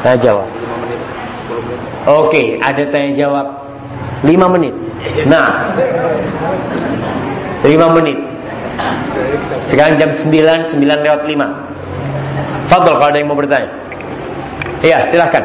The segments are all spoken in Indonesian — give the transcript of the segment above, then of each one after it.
Tanya jawab. Oke, ada tanya jawab 5 menit. Nah, 5 menit. Sekarang jam 9, 9 lewat 5. Fadol kalau ada yang mau bertanya. Iya, silahkan.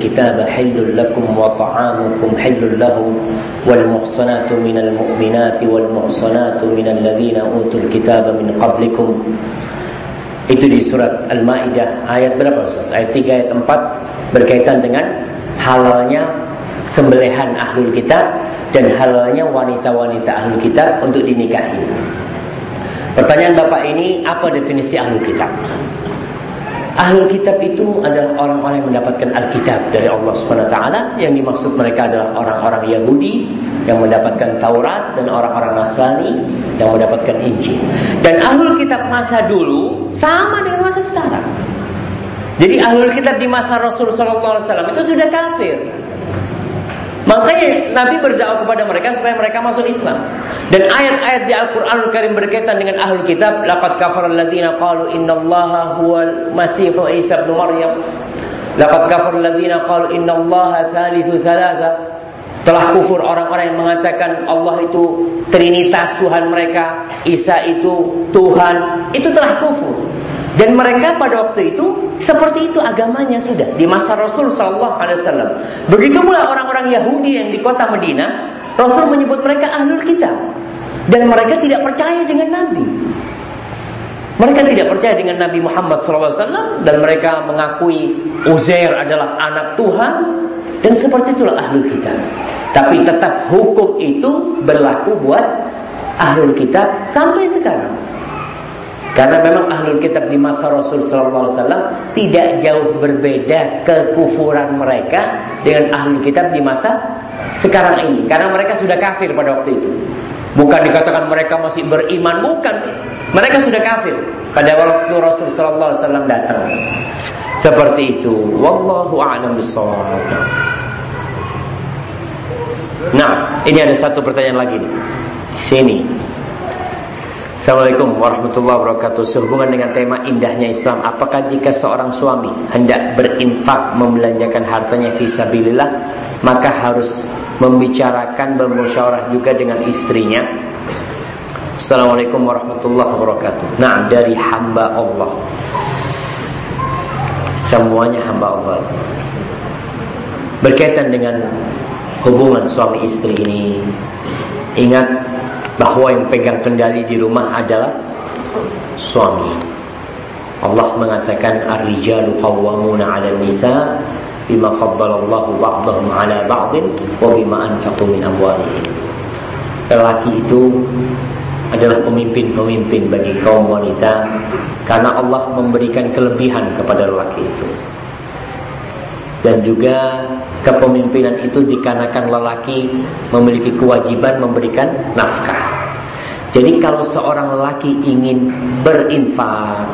kitaba hillul lakum wa ta'amukum hillul lahum wal muhsanatu minal mu'minati wal muhsanatu minal ladzina utul kitaba min qablikum itu di surat Al-Maidah ayat berapa Ustaz? Ayat 3 ayat 4 berkaitan dengan halalnya sembelihan ahlul kitab dan halalnya wanita-wanita ahlul kitab untuk dinikahi. Pertanyaan Bapak ini apa definisi ahlul kitab? Ahlul kitab itu adalah orang-orang yang mendapatkan Alkitab dari Allah Subhanahu taala yang dimaksud mereka adalah orang-orang Yahudi yang mendapatkan Taurat dan orang-orang Nasrani yang mendapatkan Injil. Dan ahlul kitab masa dulu sama dengan masa sekarang. Jadi ahlul kitab di masa Rasul sallallahu alaihi wasallam itu sudah kafir. Makanya Nabi berdakwah kepada mereka supaya mereka masuk Islam. Dan ayat-ayat di Al-Qur'anul Karim berkaitan dengan ahlul kitab, laqad kafara alladziina qalu innallaha huwal masih Isa ibn Maryam. Laqad kafara alladziina qalu innallaha thalithu thalatha. Telah kufur orang-orang yang mengatakan Allah itu trinitas Tuhan mereka, Isa itu Tuhan. Itu telah kufur. Dan mereka pada waktu itu seperti itu agamanya sudah di masa Rasul Shallallahu Alaihi Wasallam. Begitu pula orang-orang Yahudi yang di kota Medina, Rasul menyebut mereka ahlul kitab dan mereka tidak percaya dengan Nabi. Mereka tidak percaya dengan Nabi Muhammad SAW dan mereka mengakui Uzair adalah anak Tuhan dan seperti itulah ahlul kitab. Tapi tetap hukum itu berlaku buat ahlul kitab sampai sekarang. Karena memang ahlul kitab di masa Rasul sallallahu alaihi wasallam tidak jauh berbeda kekufuran mereka dengan ahlul kitab di masa sekarang ini. Karena mereka sudah kafir pada waktu itu. Bukan dikatakan mereka masih beriman, bukan. Mereka sudah kafir pada waktu Rasul sallallahu alaihi wasallam datang. Seperti itu. Wallahu a'lam bishawab. Nah, ini ada satu pertanyaan lagi. Sini. Assalamualaikum warahmatullahi wabarakatuh. Sehubungan dengan tema indahnya Islam Apakah jika seorang suami hendak berinfak Membelanjakan hartanya visabilillah Maka harus membicarakan Bermusyawarah juga dengan istrinya? Assalamualaikum warahmatullahi wabarakatuh. Nah dari hamba Allah. Semuanya hamba Allah. Berkaitan dengan hubungan suami istri ini Ingat bahwa yang pegang kendali di rumah adalah suami. Allah mengatakan ar-rijalu qawwamuna 'ala nisa bima faddala Allah ba'dahum 'ala ba'din wa bima anfaqu min amwalihim. Lelaki itu adalah pemimpin-pemimpin bagi kaum wanita karena Allah memberikan kelebihan kepada lelaki itu. Dan juga kepemimpinan itu dikarenakan lelaki memiliki kewajiban memberikan nafkah. Jadi kalau seorang lelaki ingin berinfak,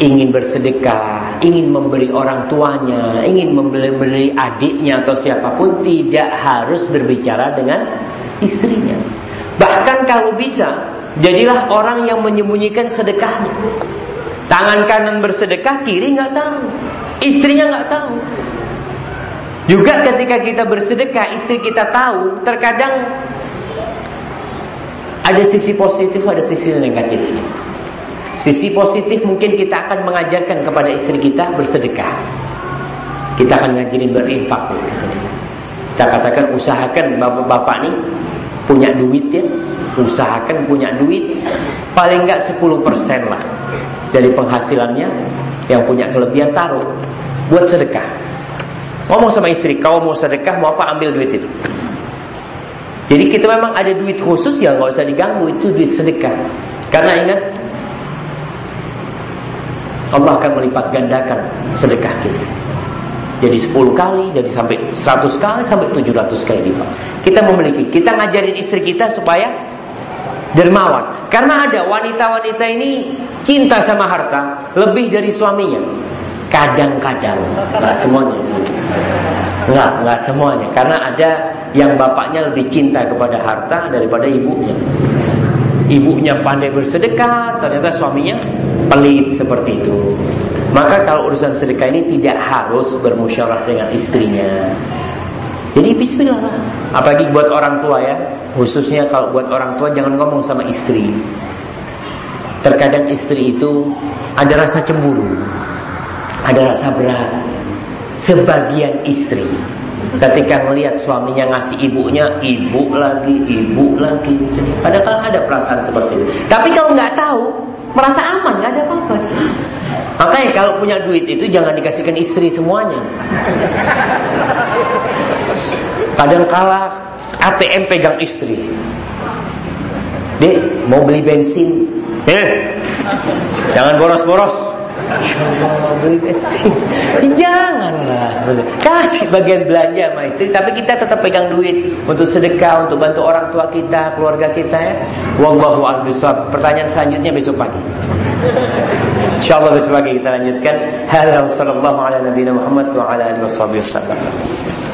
ingin bersedekah, ingin memberi orang tuanya, ingin memberi adiknya atau siapa pun tidak harus berbicara dengan istrinya. Bahkan kalau bisa, jadilah orang yang menyembunyikan sedekahnya. Tangan kanan bersedekah, kiri nggak tahu. Istrinya nggak tahu. Juga ketika kita bersedekah, istri kita tahu, terkadang ada sisi positif, ada sisi negatifnya. Sisi positif mungkin kita akan mengajarkan kepada istri kita bersedekah. Kita akan ngajarin berinfak. Kita katakan usahakan bapak-bapak nih punya duit ya, usahakan punya duit paling enggak 10% lah dari penghasilannya yang punya kelebihan taruh buat sedekah. Ngomong sama istri, kau mau sedekah, mau apa ambil duit itu. Jadi kita memang ada duit khusus ya nggak usah diganggu itu duit sedekah. Karena ingat Allah akan melipat gandakan sedekah kita. Jadi 10 kali, jadi sampai 100 kali, sampai 700 kali lipat. Kita memiliki, kita ngajarin istri kita supaya dermawan. Karena ada wanita-wanita ini cinta sama harta lebih dari suaminya. Kadang-kadang, nggak semuanya. Nggak, nggak semuanya. Karena ada yang bapaknya lebih cinta kepada harta daripada ibunya. Ibunya pandai bersedekah, ternyata suaminya pelit seperti itu. Maka kalau urusan sedekah ini tidak harus bermusyawarah dengan istrinya. Jadi bismillah lah. Apalagi buat orang tua ya. Khususnya kalau buat orang tua jangan ngomong sama istri. Terkadang istri itu ada rasa cemburu ada rasa berat. Sebagian istri ketika melihat suaminya ngasih ibunya, ibu lagi, ibu lagi. Padahal ada perasaan seperti itu. Tapi kalau nggak tahu, merasa aman, nggak ada apa-apa. Makanya kalau punya duit itu jangan dikasihkan istri semuanya. Kadang kala ATM pegang istri. Dek, mau beli bensin. Eh, jangan boros-boros. Janganlah. Kasih bagian belanja sama istri, tapi kita tetap pegang duit untuk sedekah, untuk bantu orang tua kita, keluarga kita ya. Wallahu a'lam Pertanyaan selanjutnya besok pagi. Insyaallah besok pagi kita lanjutkan. Halo sallallahu ala nabiyina Muhammad wa ala alihi wasallam.